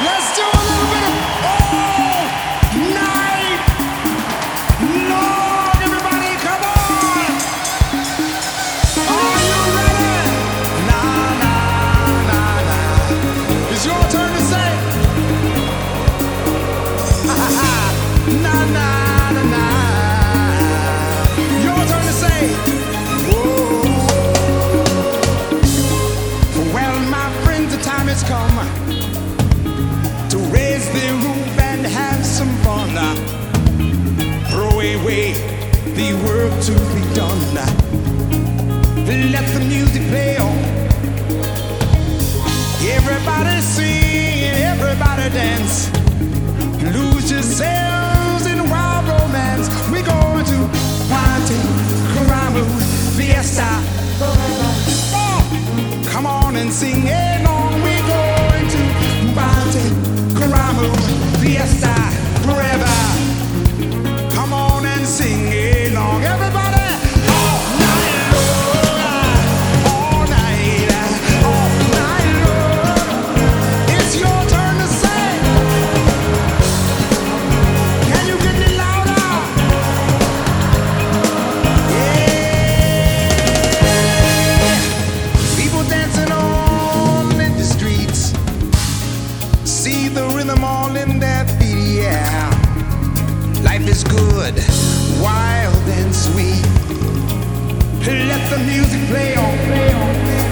Let's do a the work to be done. now. Let the music play on. Everybody sing, everybody dance. Lose yourselves in wild romance. We're going to party, karamu, fiesta. Oh, come on and sing along. Good, wild and sweet. Let the music play on, play on, play on.